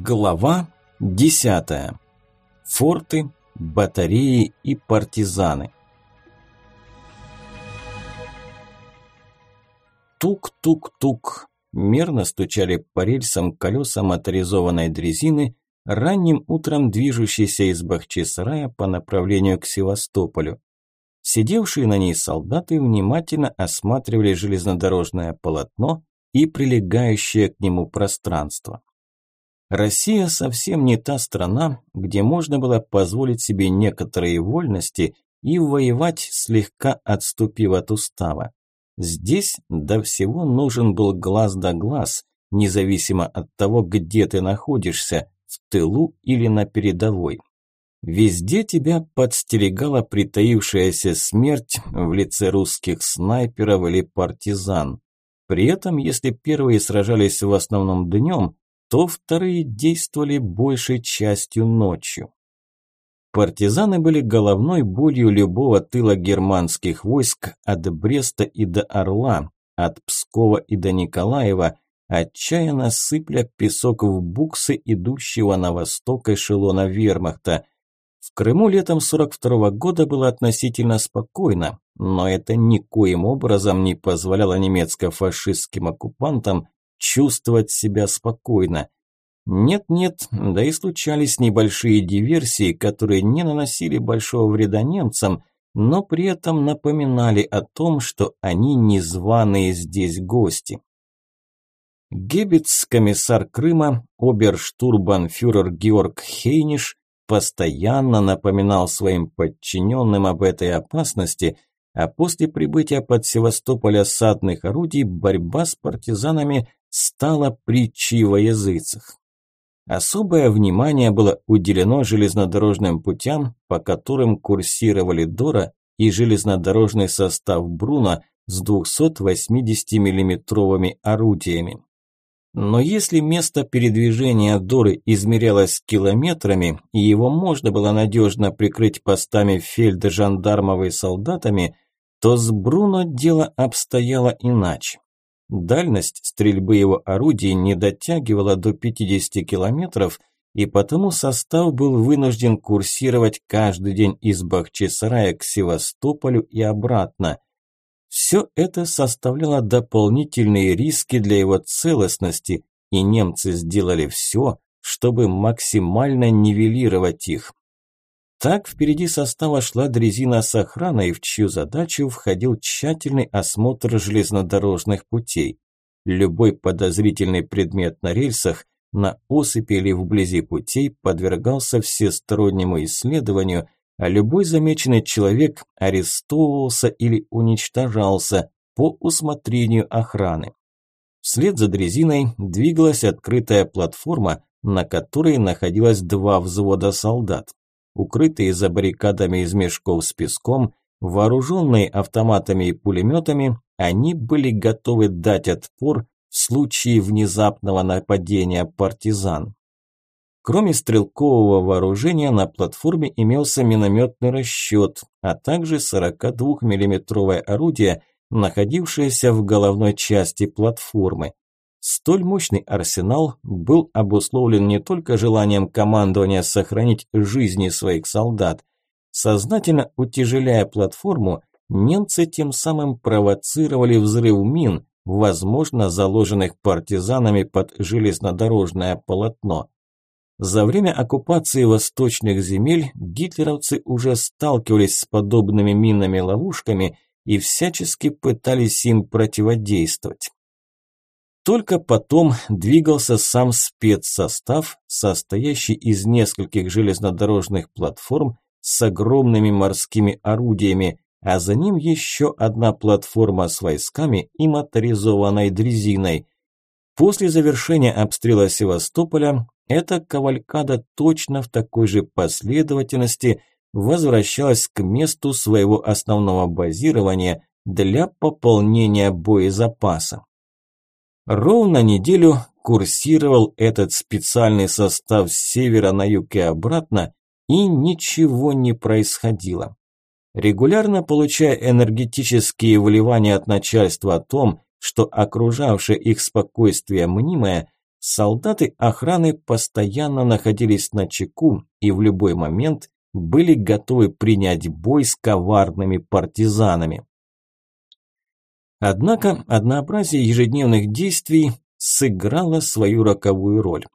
Глава 10. Форты, батареи и партизаны. Тук-тук-тук. Мерно стучали по рельсам колеса моторизованной дрезины, ранним утром движущейся из Бахчисарая по направлению к Севастополю. Сидевшие на ней солдаты внимательно осматривали железнодорожное полотно и прилегающее к нему пространство. Россия совсем не та страна, где можно было позволить себе некоторые вольности и воевать, слегка отступив от устава. Здесь до всего нужен был глаз да глаз, независимо от того, где ты находишься, в тылу или на передовой. Везде тебя подстерегала притаившаяся смерть в лице русских снайперов или партизан. При этом, если первые сражались в основном днем, то вторые действовали большей частью ночью. Партизаны были головной болью любого тыла германских войск от Бреста и до Орла, от Пскова и до Николаева, отчаянно сыпля песок в буксы идущего на восток эшелона вермахта. В Крыму летом 42 -го года было относительно спокойно, но это никоим образом не позволяло немецко-фашистским оккупантам чувствовать себя спокойно. Нет-нет, да и случались небольшие диверсии, которые не наносили большого вреда немцам, но при этом напоминали о том, что они незваные здесь гости. Геббельс, комиссар Крыма, оберштурбанфюрер Георг Хейниш, постоянно напоминал своим подчиненным об этой опасности, а после прибытия под Севастополь осадных орудий борьба с партизанами стала притчей во языцах. Особое внимание было уделено железнодорожным путям, по которым курсировали Дора и железнодорожный состав Бруно с 280 миллиметровыми орудиями. Но если место передвижения Доры измерялось километрами, и его можно было надежно прикрыть постами фельд-жандармов и солдатами, то с Бруно дело обстояло иначе. Дальность стрельбы его орудий не дотягивала до 50 километров, и потому состав был вынужден курсировать каждый день из Бахчисарая к Севастополю и обратно. Все это составляло дополнительные риски для его целостности, и немцы сделали все, чтобы максимально нивелировать их. Так впереди состава шла дрезина с охраной, в чью задачу входил тщательный осмотр железнодорожных путей. Любой подозрительный предмет на рельсах, на осыпи или вблизи путей подвергался всестороннему исследованию, а любой замеченный человек арестовывался или уничтожался по усмотрению охраны. Вслед за дрезиной двигалась открытая платформа, на которой находилось два взвода солдат укрытые за баррикадами из мешков с песком, вооруженные автоматами и пулеметами, они были готовы дать отпор в случае внезапного нападения партизан. Кроме стрелкового вооружения на платформе имелся минометный расчет, а также 42 миллиметровое орудие, находившееся в головной части платформы. Столь мощный арсенал был обусловлен не только желанием командования сохранить жизни своих солдат. Сознательно утяжеляя платформу, немцы тем самым провоцировали взрыв мин, возможно, заложенных партизанами под железнодорожное полотно. За время оккупации восточных земель гитлеровцы уже сталкивались с подобными минами-ловушками и всячески пытались им противодействовать. Только потом двигался сам спецсостав, состоящий из нескольких железнодорожных платформ с огромными морскими орудиями, а за ним еще одна платформа с войсками и моторизованной дрезиной. После завершения обстрела Севастополя эта кавалькада точно в такой же последовательности возвращалась к месту своего основного базирования для пополнения боезапаса. Ровно неделю курсировал этот специальный состав с севера на юг и обратно, и ничего не происходило. Регулярно получая энергетические вливания от начальства о том, что окружавшее их спокойствие мнимое, солдаты охраны постоянно находились на чеку и в любой момент были готовы принять бой с коварными партизанами. Однако однообразие ежедневных действий сыграло свою роковую роль.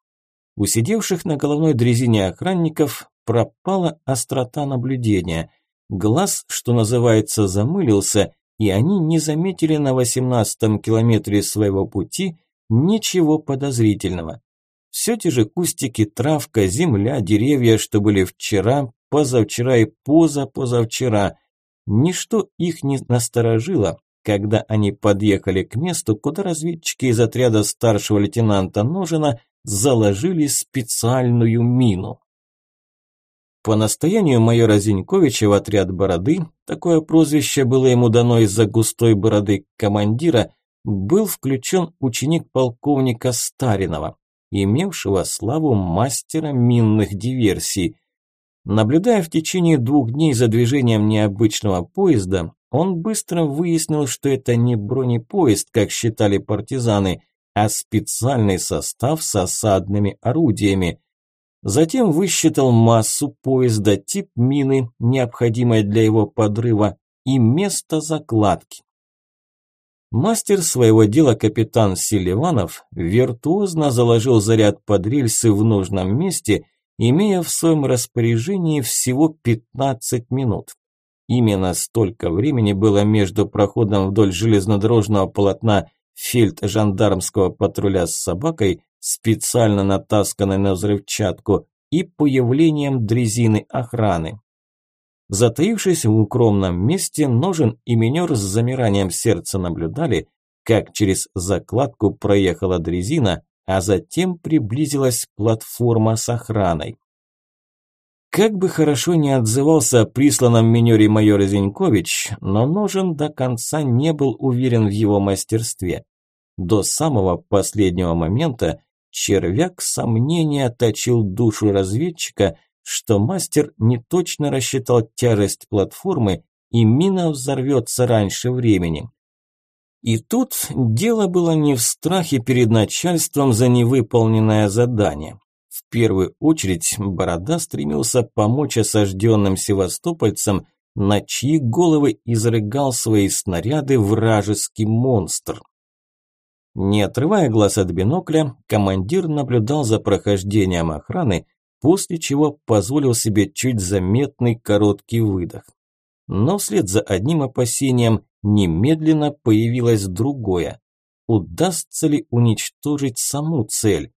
У сидевших на головной дрезине охранников пропала острота наблюдения. Глаз, что называется, замылился, и они не заметили на восемнадцатом километре своего пути ничего подозрительного. Все те же кустики, травка, земля, деревья, что были вчера, позавчера и позапозавчера. Ничто их не насторожило, когда они подъехали к месту, куда разведчики из отряда старшего лейтенанта Ножина заложили специальную мину. По настоянию майора Зиньковича в отряд Бороды, такое прозвище было ему дано из-за густой бороды командира, был включен ученик полковника Старинова, имевшего славу мастера минных диверсий. Наблюдая в течение двух дней за движением необычного поезда, он быстро выяснил, что это не бронепоезд, как считали партизаны, а специальный состав с осадными орудиями. Затем высчитал массу поезда, тип мины, необходимой для его подрыва, и место закладки. Мастер своего дела капитан Селиванов виртуозно заложил заряд под рельсы в нужном месте, имея в своем распоряжении всего 15 минут. Именно столько времени было между проходом вдоль железнодорожного полотна фельд-жандармского патруля с собакой, специально натасканной на взрывчатку, и появлением дрезины охраны. Затаившись в укромном месте, Ножен и Минер с замиранием сердца наблюдали, как через закладку проехала дрезина, а затем приблизилась платформа с охраной. Как бы хорошо не отзывался о присланном минере майор Зинькович, но Ножен до конца не был уверен в его мастерстве. До самого последнего момента червяк сомнения точил душу разведчика, что мастер не точно рассчитал тяжесть платформы и мина взорвется раньше времени. И тут дело было не в страхе перед начальством за невыполненное задание. В первую очередь Борода стремился помочь осажденным севастопольцам, на чьи головы изрыгал свои снаряды вражеский монстр. Не отрывая глаз от бинокля, командир наблюдал за прохождением охраны, после чего позволил себе чуть заметный короткий выдох. Но вслед за одним опасением немедленно появилось другое. Удастся ли уничтожить саму цель?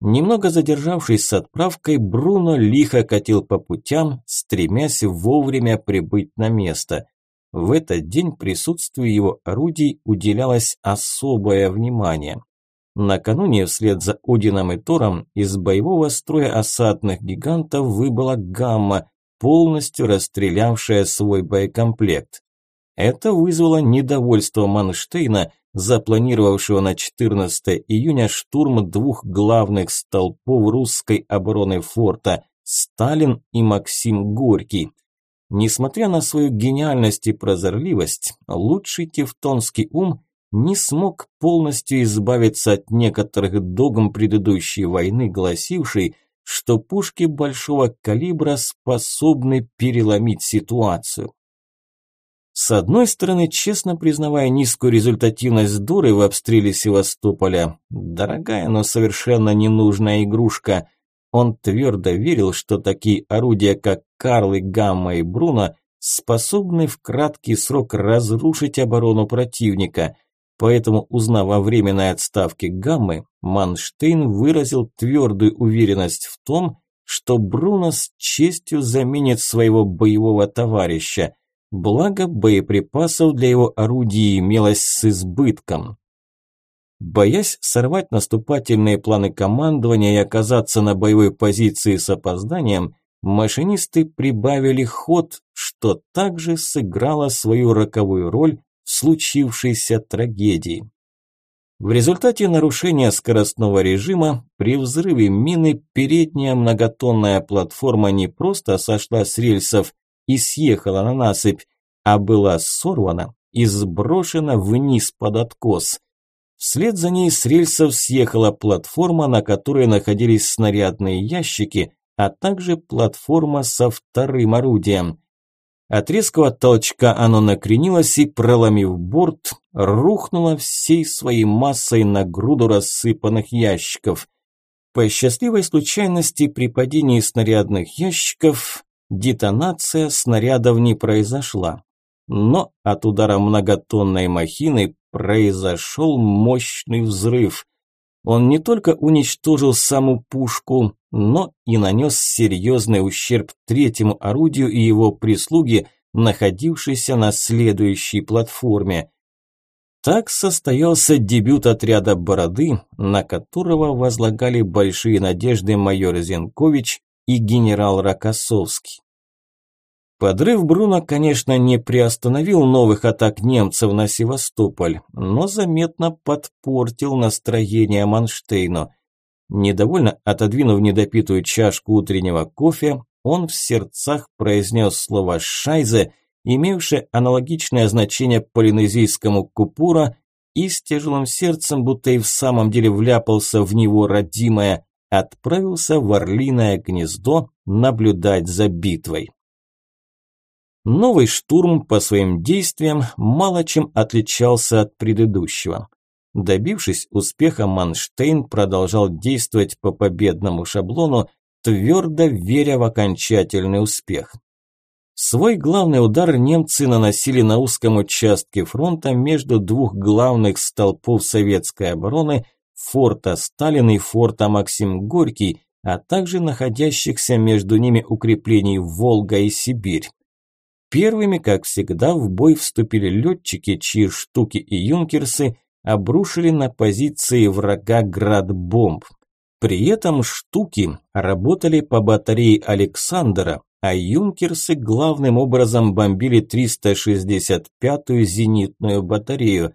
Немного задержавшись с отправкой, Бруно лихо катил по путям, стремясь вовремя прибыть на место. В этот день присутствию его орудий уделялось особое внимание. Накануне вслед за Одином и Тором из боевого строя осадных гигантов выбыла гамма, полностью расстрелявшая свой боекомплект. Это вызвало недовольство Манштейна, запланировавшего на 14 июня штурм двух главных столпов русской обороны форта – Сталин и Максим Горький. Несмотря на свою гениальность и прозорливость, лучший тевтонский ум не смог полностью избавиться от некоторых догм предыдущей войны, гласившей, что пушки большого калибра способны переломить ситуацию. С одной стороны, честно признавая низкую результативность Дуры в обстреле Севастополя, дорогая, но совершенно ненужная игрушка, он твердо верил, что такие орудия, как Карлы, Гамма и Бруно, способны в краткий срок разрушить оборону противника. Поэтому, узнав о временной отставке Гаммы, Манштейн выразил твердую уверенность в том, что Бруно с честью заменит своего боевого товарища – Благо, боеприпасов для его орудий имелось с избытком. Боясь сорвать наступательные планы командования и оказаться на боевой позиции с опозданием, машинисты прибавили ход, что также сыграло свою роковую роль в случившейся трагедии. В результате нарушения скоростного режима при взрыве мины передняя многотонная платформа не просто сошла с рельсов, и съехала на насыпь, а была сорвана и сброшена вниз под откос. Вслед за ней с рельсов съехала платформа, на которой находились снарядные ящики, а также платформа со вторым орудием. От резкого толчка оно накренилось и, проломив борт, рухнуло всей своей массой на груду рассыпанных ящиков. По счастливой случайности при падении снарядных ящиков детонация снарядов не произошла. Но от удара многотонной махины произошел мощный взрыв. Он не только уничтожил саму пушку, но и нанес серьезный ущерб третьему орудию и его прислуге, находившейся на следующей платформе. Так состоялся дебют отряда «Бороды», на которого возлагали большие надежды майор Зенкович и генерал Рокоссовский. Подрыв Бруно, конечно, не приостановил новых атак немцев на Севастополь, но заметно подпортил настроение Манштейну. Недовольно отодвинув недопитую чашку утреннего кофе, он в сердцах произнес слово «шайзе», имевшее аналогичное значение полинезийскому «купура», и с тяжелым сердцем, будто и в самом деле вляпался в него родимое, отправился в орлиное гнездо наблюдать за битвой. Новый штурм по своим действиям мало чем отличался от предыдущего. Добившись успеха, Манштейн продолжал действовать по победному шаблону, твердо веря в окончательный успех. Свой главный удар немцы наносили на узком участке фронта между двух главных столпов советской обороны форта Сталин и форта Максим Горький, а также находящихся между ними укреплений Волга и Сибирь. Первыми, как всегда, в бой вступили летчики, чьи штуки и юнкерсы обрушили на позиции врага град бомб. При этом штуки работали по батарее Александра, а юнкерсы главным образом бомбили 365-ю зенитную батарею.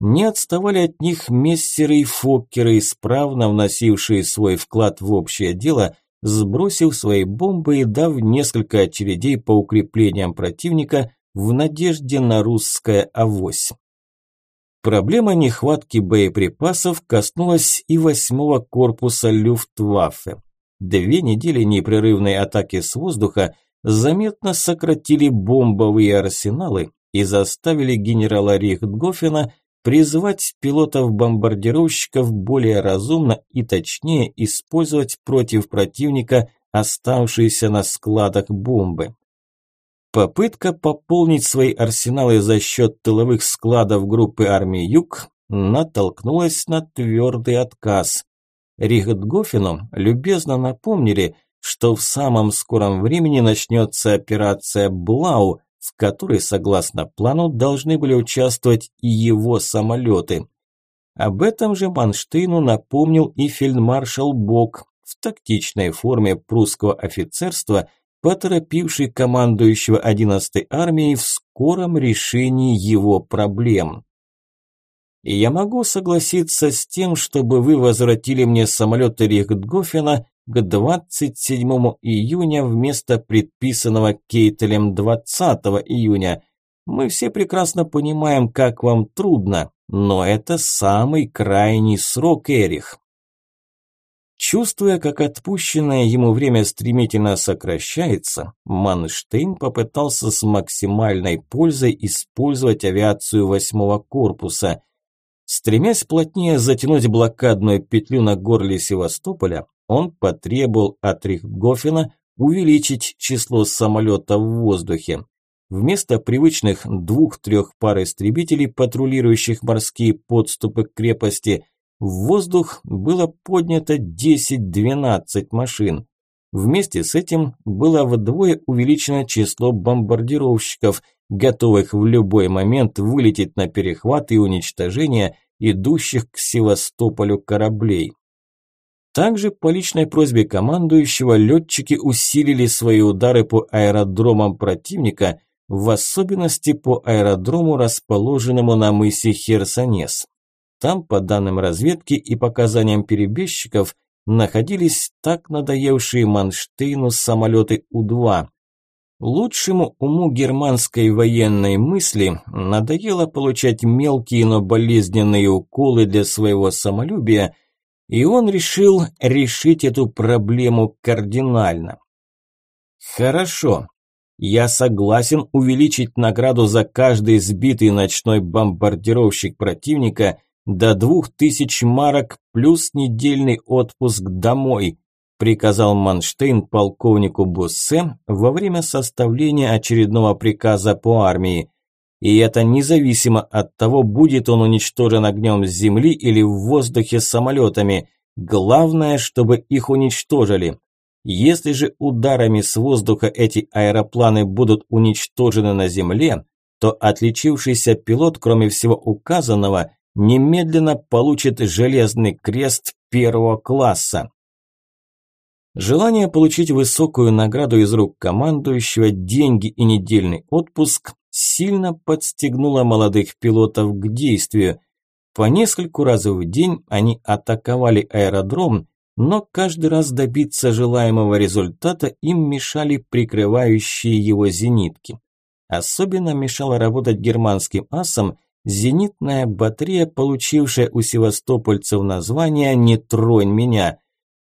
Не отставали от них мессеры и фоккеры, исправно вносившие свой вклад в общее дело – сбросив свои бомбы и дав несколько очередей по укреплениям противника в надежде на русское авось. Проблема нехватки боеприпасов коснулась и восьмого корпуса Люфтваффе. Две недели непрерывной атаки с воздуха заметно сократили бомбовые арсеналы и заставили генерала Рихтгофена призвать пилотов-бомбардировщиков более разумно и точнее использовать против противника оставшиеся на складах бомбы. Попытка пополнить свои арсеналы за счет тыловых складов группы армии Юг натолкнулась на твердый отказ. Рихтгофену любезно напомнили, что в самом скором времени начнется операция «Блау», в которой, согласно плану, должны были участвовать и его самолеты. Об этом же Манштейну напомнил и фельдмаршал Бок в тактичной форме прусского офицерства, поторопивший командующего 11-й армией в скором решении его проблем. Я могу согласиться с тем, чтобы вы возвратили мне самолеты Рихтгофена к 27 июня вместо предписанного Кейтелем 20 июня. Мы все прекрасно понимаем, как вам трудно, но это самый крайний срок, Эрих. Чувствуя, как отпущенное ему время стремительно сокращается, Манштейн попытался с максимальной пользой использовать авиацию восьмого корпуса. Стремясь плотнее затянуть блокадную петлю на горле Севастополя, он потребовал от Рихтгофена увеличить число самолетов в воздухе. Вместо привычных двух-трех пар истребителей, патрулирующих морские подступы к крепости, в воздух было поднято 10-12 машин. Вместе с этим было вдвое увеличено число бомбардировщиков, готовых в любой момент вылететь на перехват и уничтожение идущих к Севастополю кораблей. Также по личной просьбе командующего летчики усилили свои удары по аэродромам противника, в особенности по аэродрому, расположенному на мысе Херсонес. Там, по данным разведки и показаниям перебежчиков, находились так надоевшие Манштейну самолеты У-2. Лучшему уму германской военной мысли надоело получать мелкие, но болезненные уколы для своего самолюбия, и он решил решить эту проблему кардинально. Хорошо, я согласен увеличить награду за каждый сбитый ночной бомбардировщик противника до двух тысяч марок плюс недельный отпуск домой, приказал Манштейн полковнику Буссе во время составления очередного приказа по армии. И это независимо от того, будет он уничтожен огнем с земли или в воздухе самолетами. Главное, чтобы их уничтожили. Если же ударами с воздуха эти аэропланы будут уничтожены на земле, то отличившийся пилот, кроме всего указанного, немедленно получит железный крест первого класса. Желание получить высокую награду из рук командующего, деньги и недельный отпуск сильно подстегнуло молодых пилотов к действию. По нескольку раз в день они атаковали аэродром, но каждый раз добиться желаемого результата им мешали прикрывающие его зенитки. Особенно мешала работать германским асам зенитная батарея, получившая у севастопольцев название «Не тронь меня»,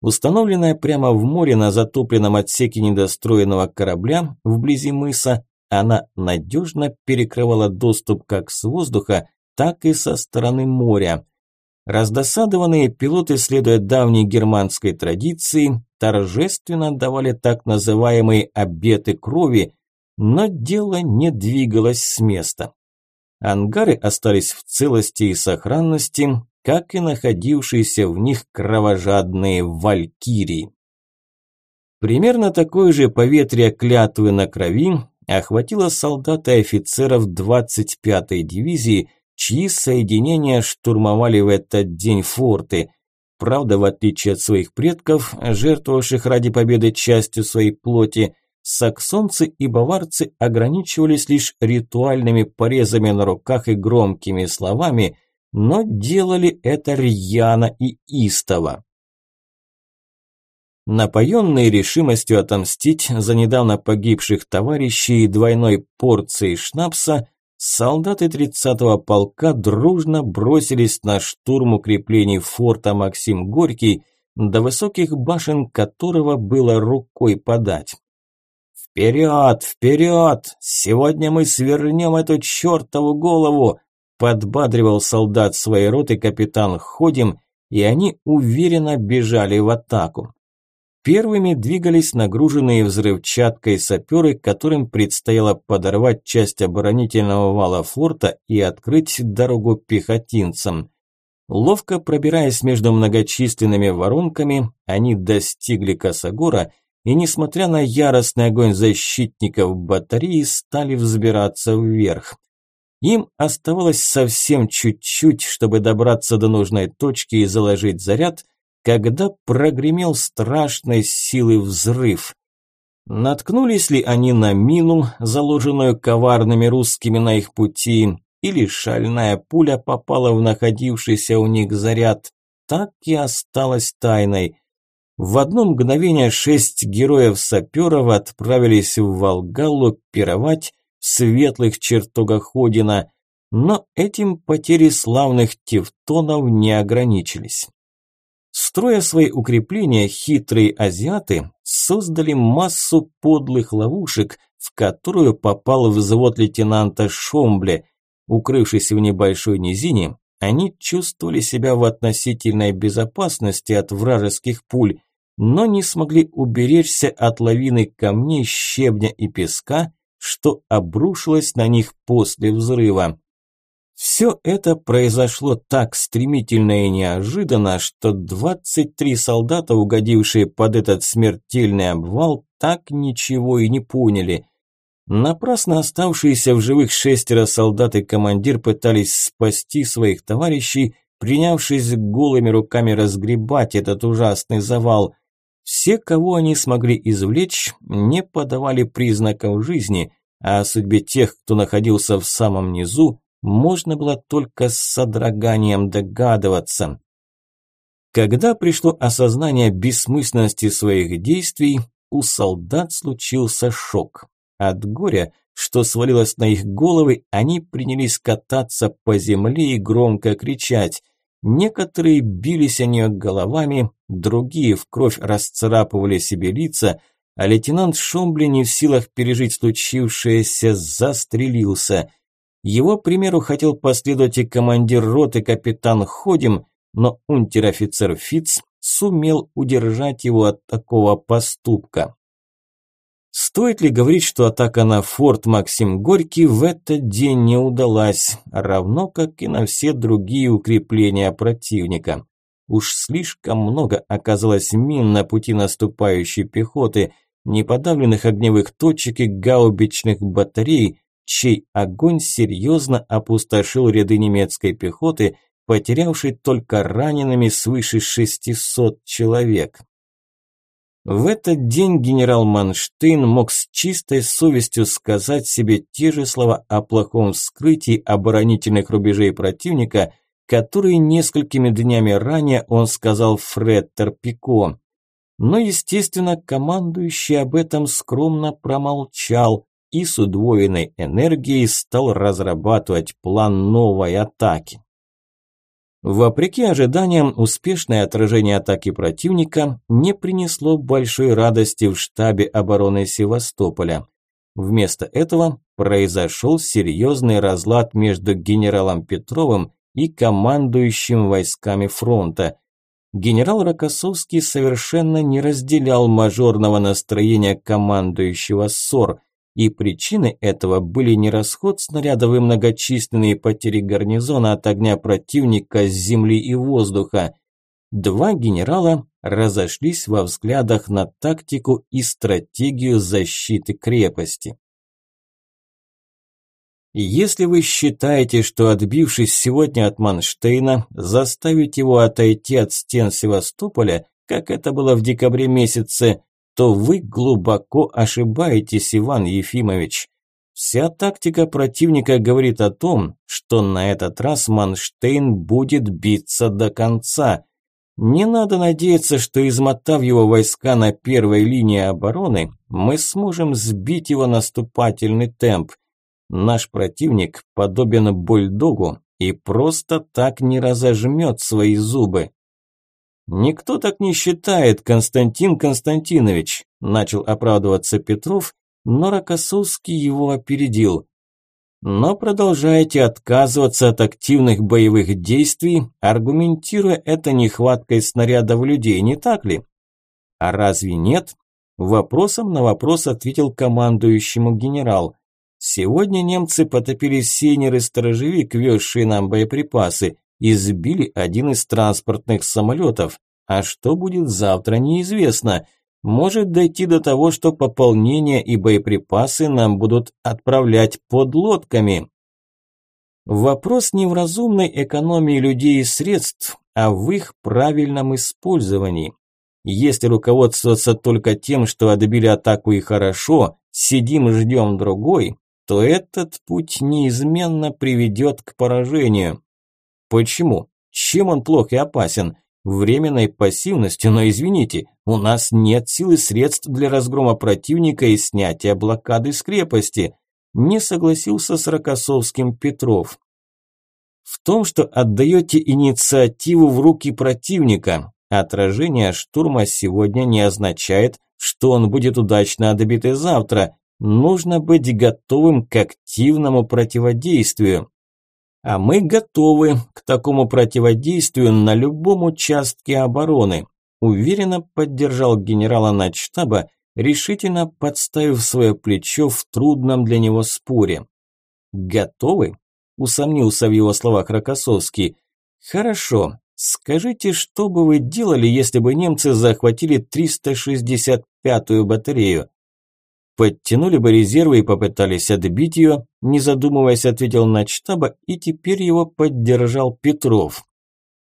Установленная прямо в море на затопленном отсеке недостроенного корабля вблизи мыса, она надежно перекрывала доступ как с воздуха, так и со стороны моря. Раздосадованные пилоты, следуя давней германской традиции, торжественно давали так называемые «обеты крови», но дело не двигалось с места. Ангары остались в целости и сохранности, как и находившиеся в них кровожадные валькирии. Примерно такое же поветрие клятвы на крови охватило солдат и офицеров 25-й дивизии, чьи соединения штурмовали в этот день форты. Правда, в отличие от своих предков, жертвовавших ради победы частью своей плоти, саксонцы и баварцы ограничивались лишь ритуальными порезами на руках и громкими словами – но делали это рьяно и истово. Напоенные решимостью отомстить за недавно погибших товарищей и двойной порцией шнапса, солдаты 30-го полка дружно бросились на штурм укреплений форта Максим Горький, до высоких башен которого было рукой подать. «Вперед, вперед! Сегодня мы свернем эту чертову голову! Подбадривал солдат своей роты капитан Ходим, и они уверенно бежали в атаку. Первыми двигались нагруженные взрывчаткой саперы, которым предстояло подорвать часть оборонительного вала форта и открыть дорогу пехотинцам. Ловко пробираясь между многочисленными воронками, они достигли Косогора и, несмотря на яростный огонь защитников батареи, стали взбираться вверх. Им оставалось совсем чуть-чуть, чтобы добраться до нужной точки и заложить заряд, когда прогремел страшной силы взрыв. Наткнулись ли они на мину, заложенную коварными русскими на их пути, или шальная пуля попала в находившийся у них заряд, так и осталось тайной. В одно мгновение шесть героев-саперов отправились в Волгалу пировать, светлых чертогах Одина, но этим потери славных тевтонов не ограничились. Строя свои укрепления, хитрые азиаты создали массу подлых ловушек, в которую попал взвод лейтенанта Шомбле. Укрывшись в небольшой низине, они чувствовали себя в относительной безопасности от вражеских пуль, но не смогли уберечься от лавины камней, щебня и песка, что обрушилось на них после взрыва. Все это произошло так стремительно и неожиданно, что 23 солдата, угодившие под этот смертельный обвал, так ничего и не поняли. Напрасно оставшиеся в живых шестеро солдат и командир пытались спасти своих товарищей, принявшись голыми руками разгребать этот ужасный завал. Все, кого они смогли извлечь, не подавали признаков жизни, а о судьбе тех, кто находился в самом низу, можно было только с содроганием догадываться. Когда пришло осознание бессмысленности своих действий, у солдат случился шок. От горя, что свалилось на их головы, они принялись кататься по земле и громко кричать. Некоторые бились о нее головами, другие в кровь расцарапывали себе лица, а лейтенант Шомбли не в силах пережить случившееся, застрелился. Его примеру хотел последовать и командир роты капитан Ходим, но унтер-офицер Фиц сумел удержать его от такого поступка. Стоит ли говорить, что атака на форт Максим Горький в этот день не удалась, равно как и на все другие укрепления противника? Уж слишком много оказалось мин на пути наступающей пехоты, неподавленных огневых точек и гаубичных батарей, чей огонь серьезно опустошил ряды немецкой пехоты, потерявшей только ранеными свыше 600 человек. В этот день генерал Манштейн мог с чистой совестью сказать себе те же слова о плохом вскрытии оборонительных рубежей противника, которые несколькими днями ранее он сказал Фред Торпико. Но, естественно, командующий об этом скромно промолчал и с удвоенной энергией стал разрабатывать план новой атаки. Вопреки ожиданиям, успешное отражение атаки противника не принесло большой радости в штабе обороны Севастополя. Вместо этого произошел серьезный разлад между генералом Петровым и командующим войсками фронта. Генерал Рокоссовский совершенно не разделял мажорного настроения командующего СОР – и причины этого были не расход снарядов и многочисленные потери гарнизона от огня противника с земли и воздуха. Два генерала разошлись во взглядах на тактику и стратегию защиты крепости. Если вы считаете, что отбившись сегодня от Манштейна, заставить его отойти от стен Севастополя, как это было в декабре месяце, то вы глубоко ошибаетесь, Иван Ефимович. Вся тактика противника говорит о том, что на этот раз Манштейн будет биться до конца. Не надо надеяться, что измотав его войска на первой линии обороны, мы сможем сбить его наступательный темп. Наш противник подобен бульдогу и просто так не разожмет свои зубы. «Никто так не считает, Константин Константинович», – начал оправдываться Петров, но Рокоссовский его опередил. «Но продолжаете отказываться от активных боевых действий, аргументируя это нехваткой снарядов людей, не так ли?» «А разве нет?» Вопросом на вопрос ответил командующему генерал. «Сегодня немцы потопили сейнер и сторожевик, везшие нам боеприпасы, и сбили один из транспортных самолетов. А что будет завтра, неизвестно. Может дойти до того, что пополнение и боеприпасы нам будут отправлять под лодками. Вопрос не в разумной экономии людей и средств, а в их правильном использовании. Если руководствоваться только тем, что отбили атаку и хорошо, сидим ждем другой, то этот путь неизменно приведет к поражению. Почему? Чем он плох и опасен? Временной пассивностью, но извините, у нас нет сил и средств для разгрома противника и снятия блокады с крепости. Не согласился с Рокоссовским Петров. В том, что отдаете инициативу в руки противника, отражение штурма сегодня не означает, что он будет удачно отбит и завтра. Нужно быть готовым к активному противодействию. А мы готовы к такому противодействию на любом участке обороны, уверенно поддержал генерала начштаба, решительно подставив свое плечо в трудном для него споре. «Готовы?» – усомнился в его словах Рокоссовский. «Хорошо. Скажите, что бы вы делали, если бы немцы захватили 365-ю батарею? Подтянули бы резервы и попытались отбить ее, не задумываясь, ответил начштаба, и теперь его поддержал Петров.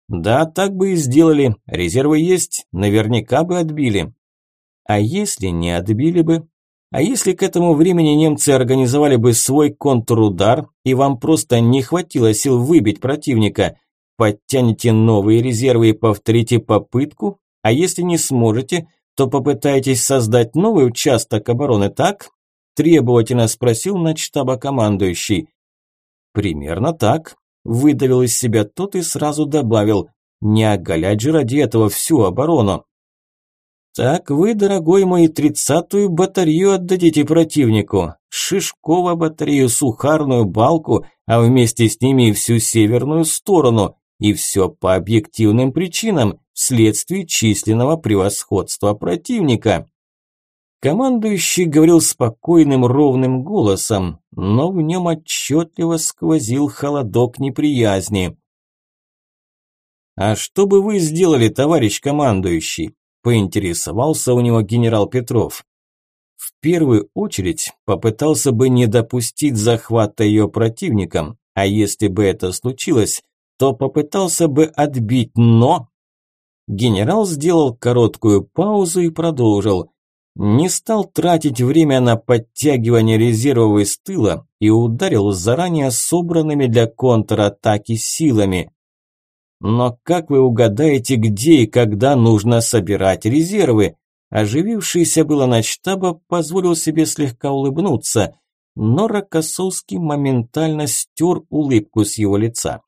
Да, так бы и сделали. Резервы есть, наверняка бы отбили. А если не отбили бы? А если к этому времени немцы организовали бы свой контрудар, и вам просто не хватило сил выбить противника, подтяните новые резервы и повторите попытку? А если не сможете, то попытаетесь создать новый участок обороны, так? требовательно спросил начштаба командующий. Примерно так, выдавил из себя тот и сразу добавил, не оголять же ради этого всю оборону. Так вы, дорогой мой, тридцатую батарею отдадите противнику, Шишкова батарею, Сухарную балку, а вместе с ними и всю северную сторону, и все по объективным причинам, вследствие численного превосходства противника. Командующий говорил спокойным ровным голосом, но в нем отчетливо сквозил холодок неприязни. «А что бы вы сделали, товарищ командующий?» – поинтересовался у него генерал Петров. В первую очередь попытался бы не допустить захвата ее противником, а если бы это случилось, то попытался бы отбить, но... Генерал сделал короткую паузу и продолжил. Не стал тратить время на подтягивание резервов из тыла и ударил заранее собранными для контратаки силами. Но как вы угадаете, где и когда нужно собирать резервы? Оживившийся было начтаба позволил себе слегка улыбнуться, но Рокоссовский моментально стер улыбку с его лица.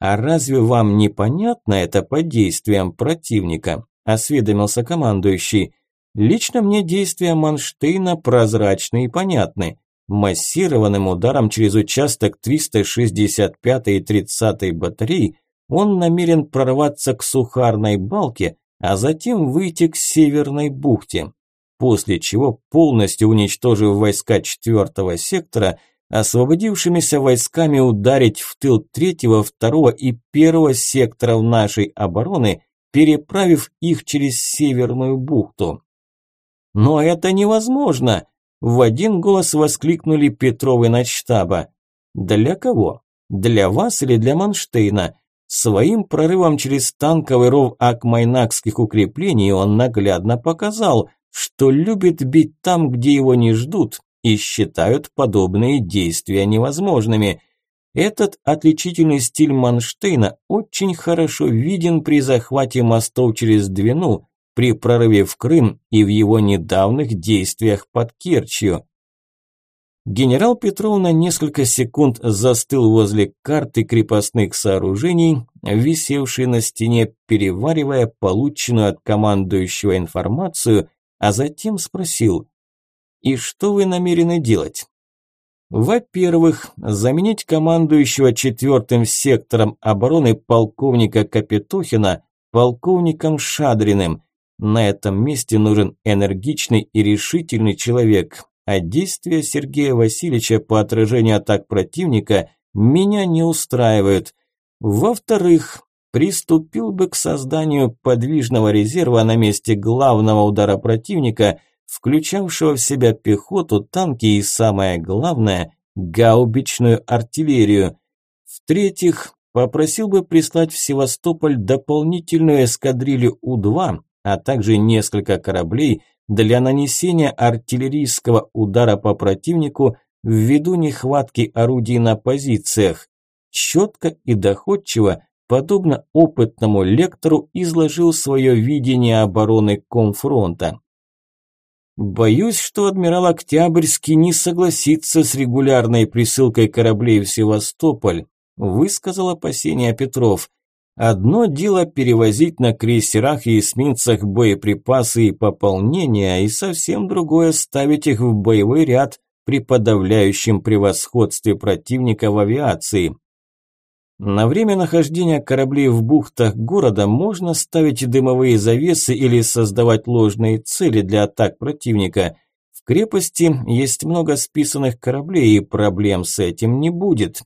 «А разве вам непонятно это под действием противника?» – осведомился командующий. «Лично мне действия Манштейна прозрачны и понятны. Массированным ударом через участок 365 и 30 батарей он намерен прорваться к сухарной балке, а затем выйти к северной бухте, после чего, полностью уничтожив войска четвертого сектора, освободившимися войсками ударить в тыл третьего, второго и первого секторов нашей обороны, переправив их через Северную бухту. «Но это невозможно!» – в один голос воскликнули Петровы начштаба. «Для кого? Для вас или для Манштейна? Своим прорывом через танковый ров акмайнакских укреплений он наглядно показал, что любит бить там, где его не ждут, и считают подобные действия невозможными. Этот отличительный стиль Манштейна очень хорошо виден при захвате мостов через Двину, при прорыве в Крым и в его недавних действиях под Керчью. Генерал Петров на несколько секунд застыл возле карты крепостных сооружений, висевшей на стене, переваривая полученную от командующего информацию, а затем спросил – и что вы намерены делать? Во-первых, заменить командующего четвертым сектором обороны полковника Капитухина полковником Шадриным. На этом месте нужен энергичный и решительный человек, а действия Сергея Васильевича по отражению атак противника меня не устраивают. Во-вторых, приступил бы к созданию подвижного резерва на месте главного удара противника – включавшего в себя пехоту, танки и, самое главное, гаубичную артиллерию. В-третьих, попросил бы прислать в Севастополь дополнительную эскадрилью У-2, а также несколько кораблей для нанесения артиллерийского удара по противнику ввиду нехватки орудий на позициях. Четко и доходчиво, подобно опытному лектору, изложил свое видение обороны Комфронта. Боюсь, что адмирал Октябрьский не согласится с регулярной присылкой кораблей в Севастополь, высказал опасения Петров. Одно дело перевозить на крейсерах и эсминцах боеприпасы и пополнения, и совсем другое ставить их в боевой ряд при подавляющем превосходстве противника в авиации. На время нахождения кораблей в бухтах города можно ставить дымовые завесы или создавать ложные цели для атак противника. В крепости есть много списанных кораблей, и проблем с этим не будет.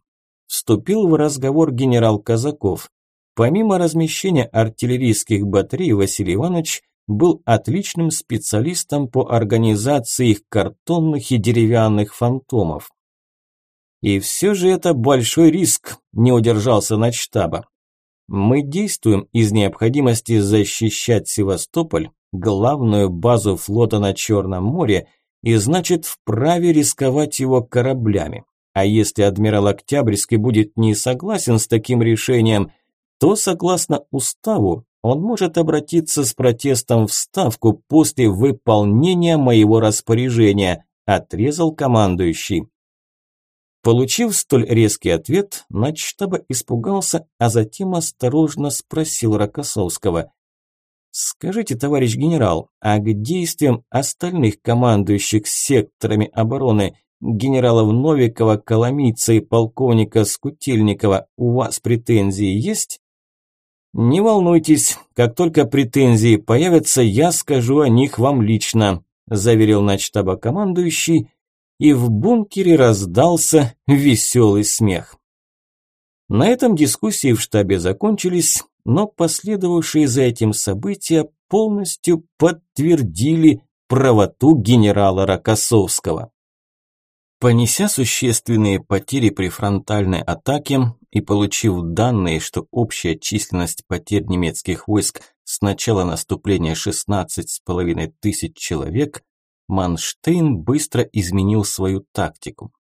Вступил в разговор генерал Казаков. Помимо размещения артиллерийских батарей, Василий Иванович был отличным специалистом по организации их картонных и деревянных фантомов. И все же это большой риск, не удержался на штаба. Мы действуем из необходимости защищать Севастополь, главную базу флота на Черном море, и значит вправе рисковать его кораблями. А если адмирал Октябрьский будет не согласен с таким решением, то, согласно уставу, он может обратиться с протестом в Ставку после выполнения моего распоряжения, – отрезал командующий. Получив столь резкий ответ, начштаба испугался, а затем осторожно спросил Рокоссовского. «Скажите, товарищ генерал, а к действиям остальных командующих секторами обороны генералов Новикова, Коломийца и полковника Скутельникова у вас претензии есть?» «Не волнуйтесь, как только претензии появятся, я скажу о них вам лично», заверил начштаба командующий и в бункере раздался веселый смех. На этом дискуссии в штабе закончились, но последовавшие за этим события полностью подтвердили правоту генерала Рокоссовского. Понеся существенные потери при фронтальной атаке и получив данные, что общая численность потерь немецких войск с начала наступления 16,5 тысяч человек, Манштейн быстро изменил свою тактику.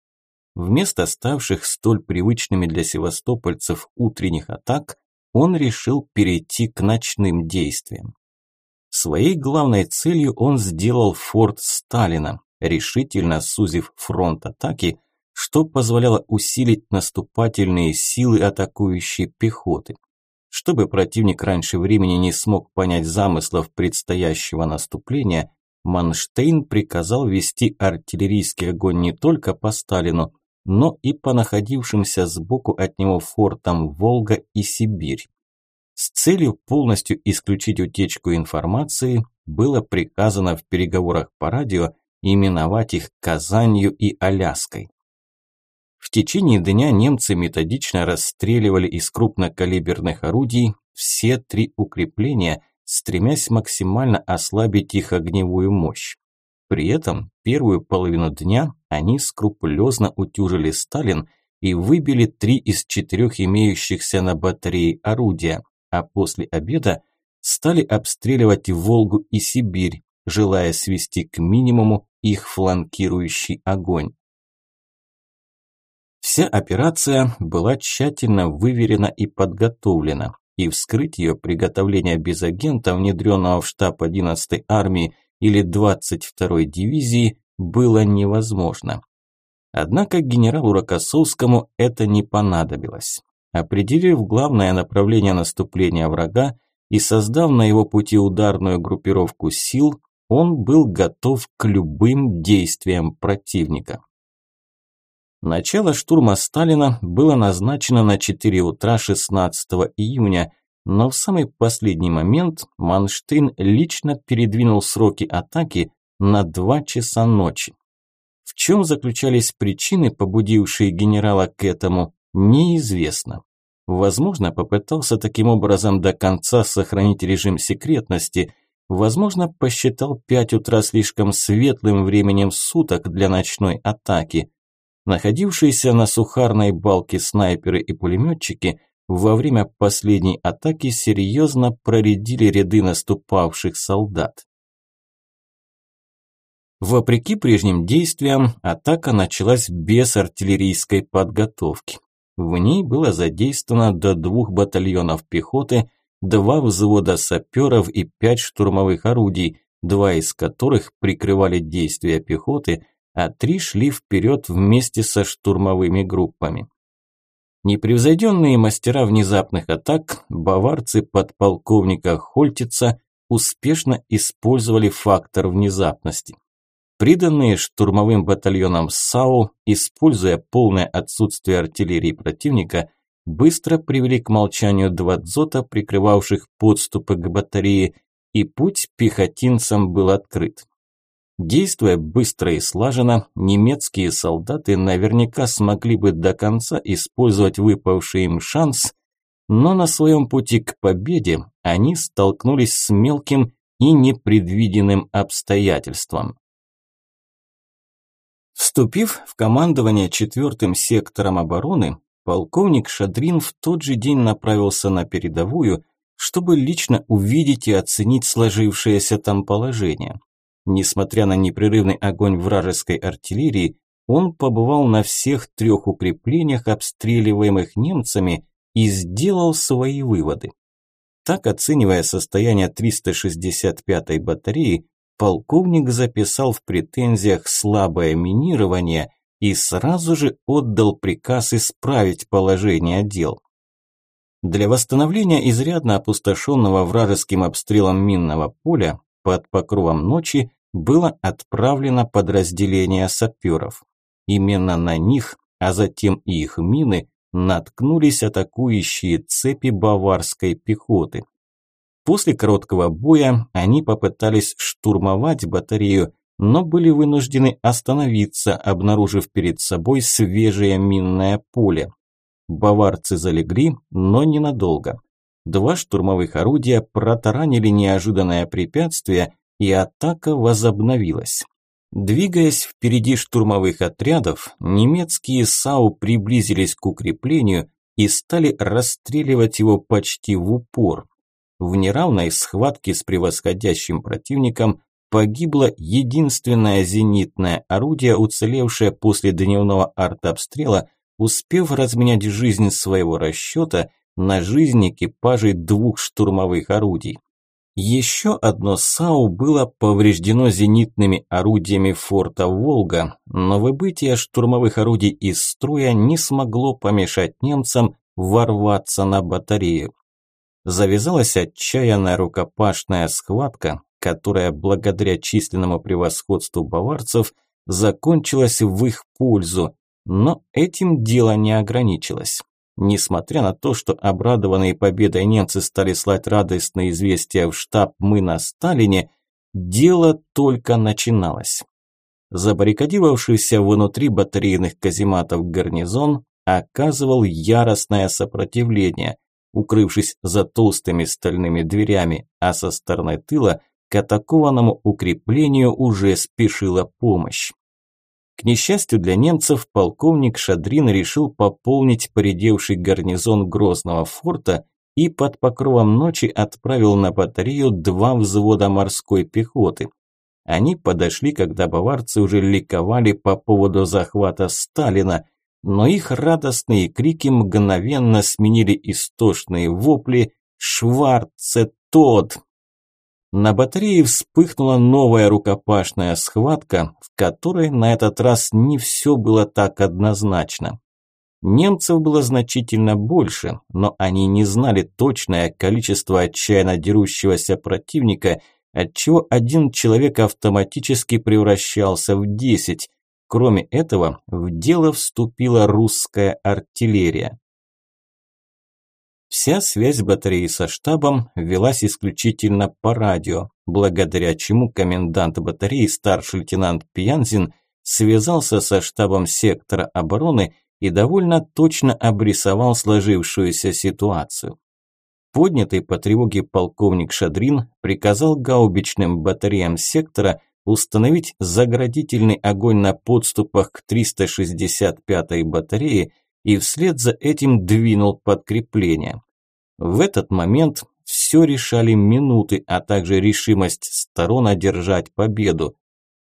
Вместо ставших столь привычными для севастопольцев утренних атак, он решил перейти к ночным действиям. Своей главной целью он сделал форт Сталина, решительно сузив фронт атаки, что позволяло усилить наступательные силы атакующей пехоты. Чтобы противник раньше времени не смог понять замыслов предстоящего наступления, Манштейн приказал вести артиллерийский огонь не только по Сталину, но и по находившимся сбоку от него фортам Волга и Сибирь. С целью полностью исключить утечку информации было приказано в переговорах по радио именовать их Казанью и Аляской. В течение дня немцы методично расстреливали из крупнокалиберных орудий все три укрепления – стремясь максимально ослабить их огневую мощь. При этом первую половину дня они скрупулезно утюжили Сталин и выбили три из четырех имеющихся на батарее орудия, а после обеда стали обстреливать Волгу и Сибирь, желая свести к минимуму их фланкирующий огонь. Вся операция была тщательно выверена и подготовлена и вскрыть ее приготовление без агента, внедренного в штаб 11-й армии или 22-й дивизии, было невозможно. Однако генералу Рокоссовскому это не понадобилось. Определив главное направление наступления врага и создав на его пути ударную группировку сил, он был готов к любым действиям противника. Начало штурма Сталина было назначено на 4 утра 16 июня, но в самый последний момент Манштейн лично передвинул сроки атаки на 2 часа ночи. В чем заключались причины, побудившие генерала к этому, неизвестно. Возможно, попытался таким образом до конца сохранить режим секретности, возможно, посчитал 5 утра слишком светлым временем суток для ночной атаки. Находившиеся на сухарной балке снайперы и пулеметчики во время последней атаки серьезно проредили ряды наступавших солдат. Вопреки прежним действиям, атака началась без артиллерийской подготовки. В ней было задействовано до двух батальонов пехоты, два взвода саперов и пять штурмовых орудий, два из которых прикрывали действия пехоты, а три шли вперед вместе со штурмовыми группами. Непревзойденные мастера внезапных атак, баварцы подполковника Хольтица успешно использовали фактор внезапности. Приданные штурмовым батальонам САУ, используя полное отсутствие артиллерии противника, быстро привели к молчанию два дзота, прикрывавших подступы к батарее, и путь пехотинцам был открыт. Действуя быстро и слаженно, немецкие солдаты наверняка смогли бы до конца использовать выпавший им шанс, но на своем пути к победе они столкнулись с мелким и непредвиденным обстоятельством. Вступив в командование четвертым сектором обороны, полковник Шадрин в тот же день направился на передовую, чтобы лично увидеть и оценить сложившееся там положение. Несмотря на непрерывный огонь вражеской артиллерии, он побывал на всех трех укреплениях, обстреливаемых немцами, и сделал свои выводы. Так, оценивая состояние 365-й батареи, полковник записал в претензиях слабое минирование и сразу же отдал приказ исправить положение дел. Для восстановления изрядно опустошенного вражеским обстрелом минного поля под покровом ночи было отправлено подразделение саперов. Именно на них, а затем и их мины, наткнулись атакующие цепи баварской пехоты. После короткого боя они попытались штурмовать батарею, но были вынуждены остановиться, обнаружив перед собой свежее минное поле. Баварцы залегли, но ненадолго. Два штурмовых орудия протаранили неожиданное препятствие, и атака возобновилась. Двигаясь впереди штурмовых отрядов, немецкие САУ приблизились к укреплению и стали расстреливать его почти в упор. В неравной схватке с превосходящим противником погибло единственное зенитное орудие, уцелевшее после дневного артобстрела, успев разменять жизнь своего расчета на жизнь экипажей двух штурмовых орудий. Еще одно САУ было повреждено зенитными орудиями форта «Волга», но выбытие штурмовых орудий из строя не смогло помешать немцам ворваться на батарею. Завязалась отчаянная рукопашная схватка, которая благодаря численному превосходству баварцев закончилась в их пользу, но этим дело не ограничилось. Несмотря на то, что обрадованные победой немцы стали слать радостные известия в штаб «Мы на Сталине», дело только начиналось. Забаррикадировавшийся внутри батарейных казематов гарнизон оказывал яростное сопротивление, укрывшись за толстыми стальными дверями, а со стороны тыла к атакованному укреплению уже спешила помощь. К несчастью для немцев, полковник Шадрин решил пополнить поредевший гарнизон Грозного форта и под покровом ночи отправил на батарею два взвода морской пехоты. Они подошли, когда баварцы уже ликовали по поводу захвата Сталина, но их радостные крики мгновенно сменили истошные вопли «Шварце тот!». На батарее вспыхнула новая рукопашная схватка, в которой на этот раз не все было так однозначно. Немцев было значительно больше, но они не знали точное количество отчаянно дерущегося противника, отчего один человек автоматически превращался в десять. Кроме этого, в дело вступила русская артиллерия. Вся связь батареи со штабом велась исключительно по радио, благодаря чему комендант батареи старший лейтенант Пьянзин связался со штабом сектора обороны и довольно точно обрисовал сложившуюся ситуацию. Поднятый по тревоге полковник Шадрин приказал гаубичным батареям сектора установить заградительный огонь на подступах к 365-й батарее и вслед за этим двинул подкрепление. В этот момент все решали минуты, а также решимость сторон одержать победу.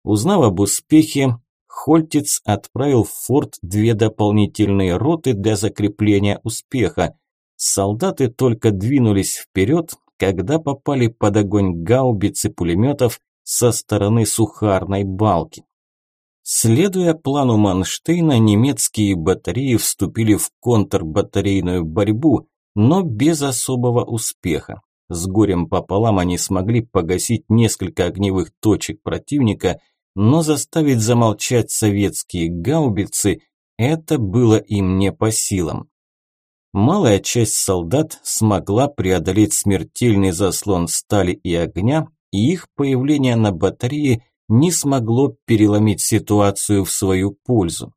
Узнав об успехе, Хольтиц отправил в форт две дополнительные роты для закрепления успеха. Солдаты только двинулись вперед, когда попали под огонь гаубицы пулеметов со стороны сухарной балки. Следуя плану Манштейна, немецкие батареи вступили в контрбатарейную борьбу, но без особого успеха. С горем пополам они смогли погасить несколько огневых точек противника, но заставить замолчать советские гаубицы – это было им не по силам. Малая часть солдат смогла преодолеть смертельный заслон стали и огня, и их появление на батарее – не смогло переломить ситуацию в свою пользу.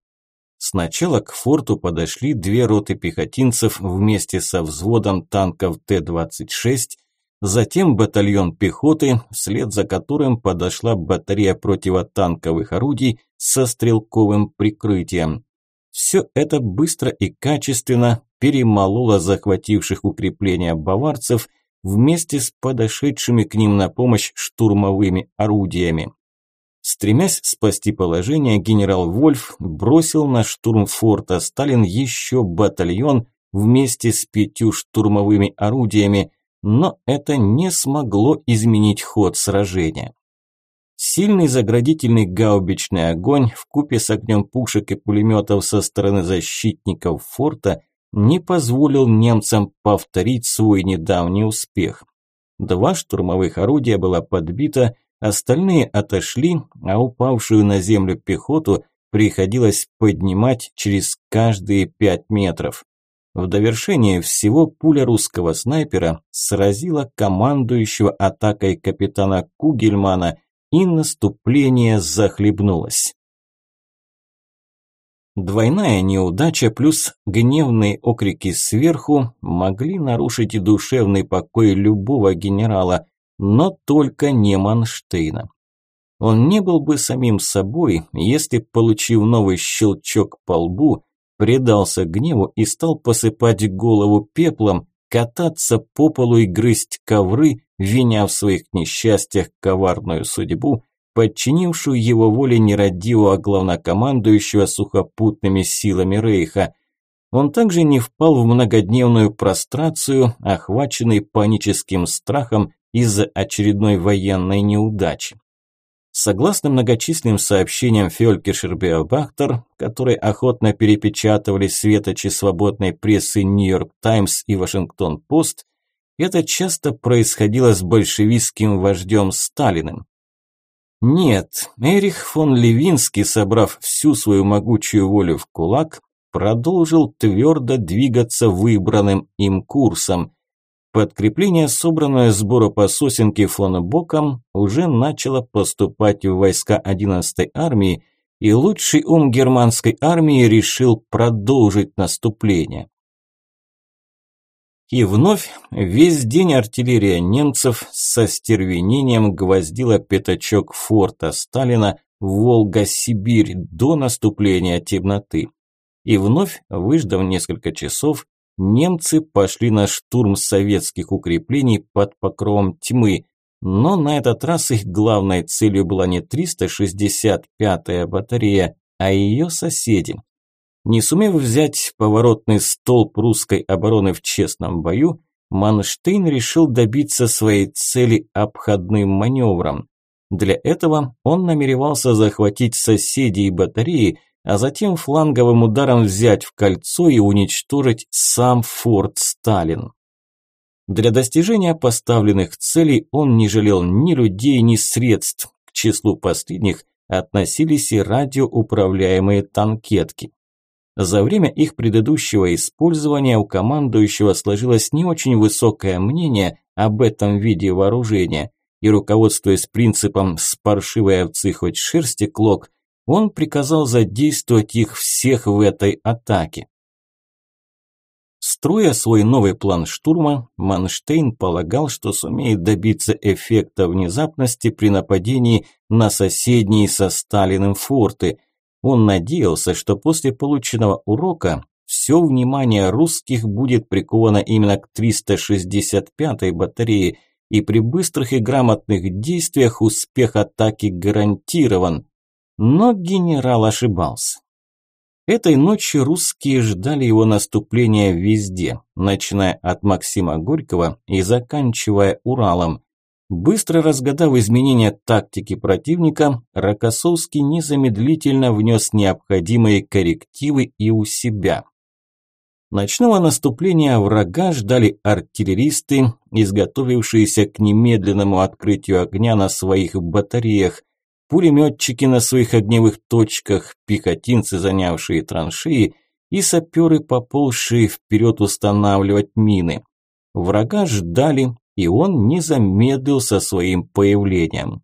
Сначала к форту подошли две роты пехотинцев вместе со взводом танков Т-26, затем батальон пехоты, вслед за которым подошла батарея противотанковых орудий со стрелковым прикрытием. Все это быстро и качественно перемололо захвативших укрепления баварцев вместе с подошедшими к ним на помощь штурмовыми орудиями. Стремясь спасти положение, генерал Вольф бросил на штурм форта Сталин еще батальон вместе с пятью штурмовыми орудиями, но это не смогло изменить ход сражения. Сильный заградительный гаубичный огонь в купе с огнем пушек и пулеметов со стороны защитников форта не позволил немцам повторить свой недавний успех. Два штурмовых орудия было подбито, остальные отошли, а упавшую на землю пехоту приходилось поднимать через каждые пять метров. В довершение всего пуля русского снайпера сразила командующего атакой капитана Кугельмана – и наступление захлебнулось. Двойная неудача плюс гневные окрики сверху могли нарушить и душевный покой любого генерала, но только не Манштейна. Он не был бы самим собой, если, получив новый щелчок по лбу, предался гневу и стал посыпать голову пеплом, кататься по полу и грызть ковры, виня в своих несчастьях коварную судьбу, подчинившую его воле нерадивого главнокомандующего сухопутными силами Рейха. Он также не впал в многодневную прострацию, охваченный паническим страхом из-за очередной военной неудачи. Согласно многочисленным сообщениям Фелькишер Беобахтер, которые охотно перепечатывали светочи свободной прессы Нью-Йорк Таймс и Вашингтон-Пост, это часто происходило с большевистским вождем Сталиным. Нет, Эрих фон Левинский, собрав всю свою могучую волю в кулак, продолжил твердо двигаться выбранным им курсом. Подкрепление, собранное сбора по сосенке фон Боком, уже начало поступать в войска 11-й армии, и лучший ум германской армии решил продолжить наступление. И вновь весь день артиллерия немцев со стервенением гвоздила пятачок форта Сталина Волга-Сибирь до наступления темноты. И вновь, выждав несколько часов, немцы пошли на штурм советских укреплений под покровом тьмы, но на этот раз их главной целью была не 365-я батарея, а ее соседи – не сумев взять поворотный столб русской обороны в честном бою, Манштейн решил добиться своей цели обходным маневром. Для этого он намеревался захватить соседей батареи, а затем фланговым ударом взять в кольцо и уничтожить сам форт Сталин. Для достижения поставленных целей он не жалел ни людей, ни средств. К числу последних относились и радиоуправляемые танкетки. За время их предыдущего использования у командующего сложилось не очень высокое мнение об этом виде вооружения, и руководствуясь принципом «с паршивой овцы хоть шерсти клок», он приказал задействовать их всех в этой атаке. Строя свой новый план штурма, Манштейн полагал, что сумеет добиться эффекта внезапности при нападении на соседние со Сталиным форты – он надеялся, что после полученного урока все внимание русских будет приковано именно к 365-й батарее, и при быстрых и грамотных действиях успех атаки гарантирован. Но генерал ошибался. Этой ночью русские ждали его наступления везде, начиная от Максима Горького и заканчивая Уралом. Быстро разгадав изменения тактики противника, Рокоссовский незамедлительно внес необходимые коррективы и у себя. Ночного наступления врага ждали артиллеристы, изготовившиеся к немедленному открытию огня на своих батареях, пулеметчики на своих огневых точках, пехотинцы, занявшие траншеи, и саперы, поползшие вперед устанавливать мины. Врага ждали, и он не замедлил со своим появлением.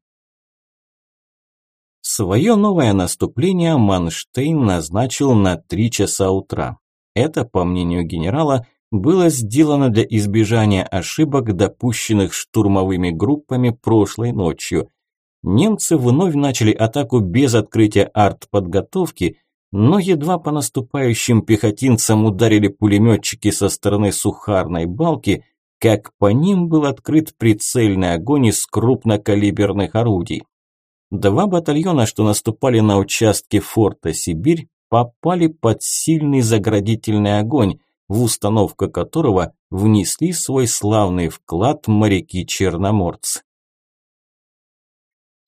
Свое новое наступление Манштейн назначил на 3 часа утра. Это, по мнению генерала, было сделано для избежания ошибок, допущенных штурмовыми группами прошлой ночью. Немцы вновь начали атаку без открытия артподготовки, но едва по наступающим пехотинцам ударили пулеметчики со стороны Сухарной балки, как по ним был открыт прицельный огонь из крупнокалиберных орудий. Два батальона, что наступали на участке форта Сибирь, попали под сильный заградительный огонь, в установку которого внесли свой славный вклад моряки-черноморцы.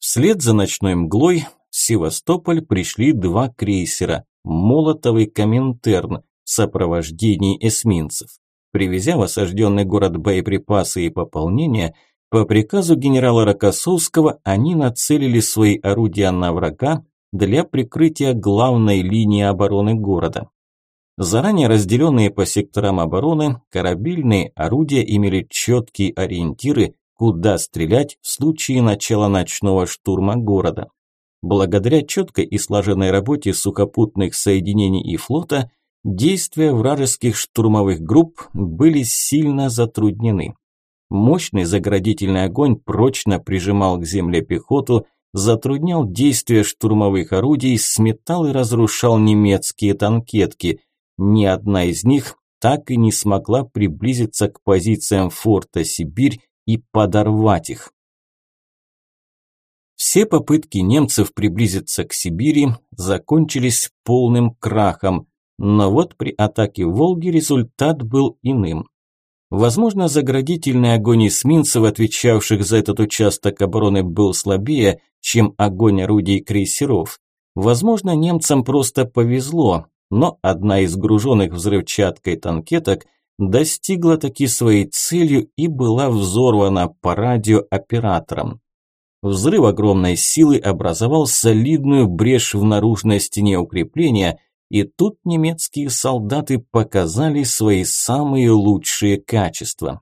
Вслед за ночной мглой в Севастополь пришли два крейсера «Молотов» и «Коминтерн» в сопровождении эсминцев. Привезя в осажденный город боеприпасы и пополнение, по приказу генерала Рокоссовского они нацелили свои орудия на врага для прикрытия главной линии обороны города. Заранее разделенные по секторам обороны, корабельные орудия имели четкие ориентиры, куда стрелять в случае начала ночного штурма города. Благодаря четкой и слаженной работе сухопутных соединений и флота, действия вражеских штурмовых групп были сильно затруднены. Мощный заградительный огонь прочно прижимал к земле пехоту, затруднял действия штурмовых орудий, сметал и разрушал немецкие танкетки, ни одна из них так и не смогла приблизиться к позициям форта Сибирь и подорвать их. Все попытки немцев приблизиться к Сибири закончились полным крахом, но вот при атаке Волги результат был иным. Возможно, заградительный огонь эсминцев, отвечавших за этот участок обороны, был слабее, чем огонь орудий крейсеров. Возможно, немцам просто повезло, но одна из груженных взрывчаткой танкеток достигла таки своей целью и была взорвана по радио оператором. Взрыв огромной силы образовал солидную брешь в наружной стене укрепления, и тут немецкие солдаты показали свои самые лучшие качества.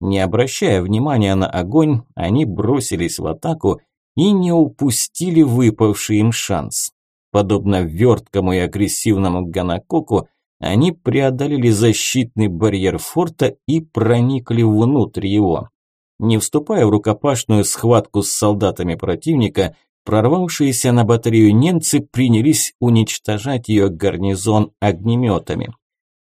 Не обращая внимания на огонь, они бросились в атаку и не упустили выпавший им шанс. Подобно верткому и агрессивному Ганакоку, они преодолели защитный барьер форта и проникли внутрь его. Не вступая в рукопашную схватку с солдатами противника, прорвавшиеся на батарею немцы принялись уничтожать ее гарнизон огнеметами.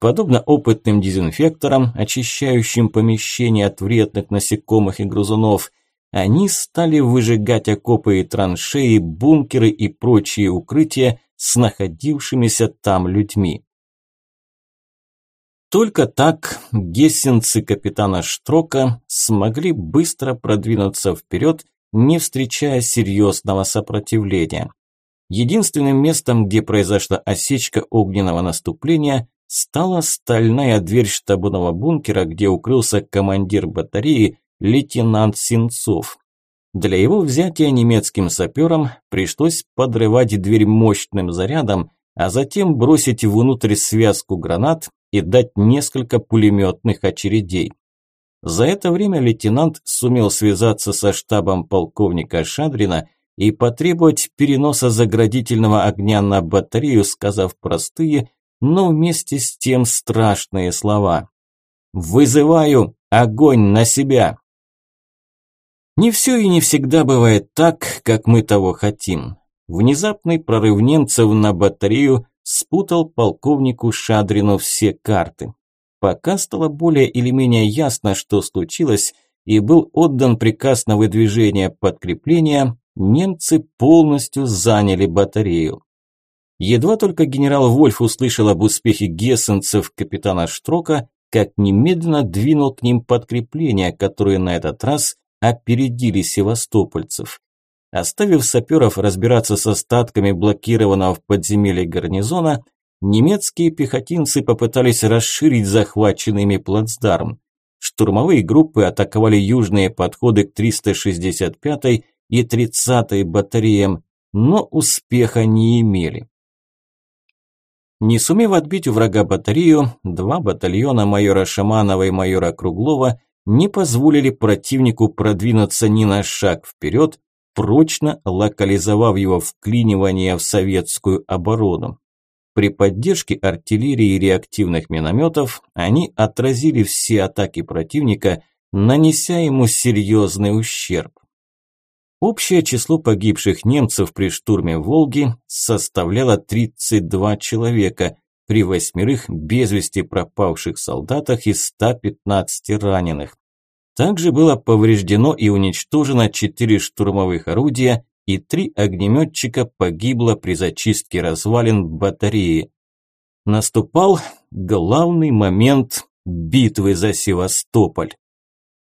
Подобно опытным дезинфекторам, очищающим помещение от вредных насекомых и грызунов, они стали выжигать окопы и траншеи, бункеры и прочие укрытия с находившимися там людьми. Только так гессенцы капитана Штрока смогли быстро продвинуться вперед, не встречая серьезного сопротивления. Единственным местом, где произошла осечка огненного наступления, стала стальная дверь штабного бункера, где укрылся командир батареи лейтенант Сенцов. Для его взятия немецким саперам пришлось подрывать дверь мощным зарядом, а затем бросить внутрь связку гранат и дать несколько пулеметных очередей. За это время лейтенант сумел связаться со штабом полковника Шадрина и потребовать переноса заградительного огня на батарею, сказав простые, но вместе с тем страшные слова. «Вызываю огонь на себя!» Не все и не всегда бывает так, как мы того хотим. Внезапный прорыв немцев на батарею спутал полковнику Шадрину все карты. Пока стало более или менее ясно, что случилось, и был отдан приказ на выдвижение подкрепления, немцы полностью заняли батарею. Едва только генерал Вольф услышал об успехе гессенцев капитана Штрока, как немедленно двинул к ним подкрепление, которое на этот раз опередили севастопольцев. Оставив саперов разбираться с остатками блокированного в подземелье гарнизона, немецкие пехотинцы попытались расширить захваченными плацдарм. Штурмовые группы атаковали южные подходы к 365-й и 30-й батареям, но успеха не имели. Не сумев отбить у врага батарею, два батальона майора Шаманова и майора Круглова не позволили противнику продвинуться ни на шаг вперед, прочно локализовав его вклинивание в советскую оборону. При поддержке артиллерии и реактивных минометов они отразили все атаки противника, нанеся ему серьезный ущерб. Общее число погибших немцев при штурме Волги составляло 32 человека, при восьмерых без вести пропавших солдатах и 115 раненых. Также было повреждено и уничтожено 4 штурмовых орудия и 3 огнеметчика погибло при зачистке развалин батареи. Наступал главный момент битвы за Севастополь.